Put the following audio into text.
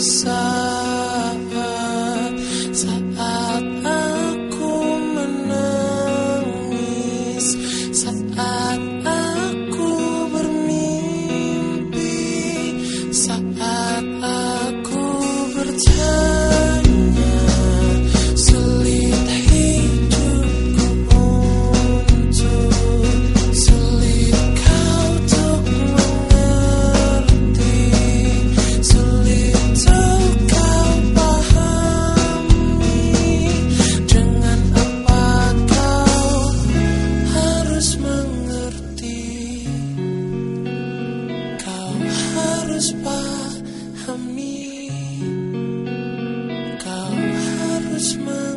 side. Christmas.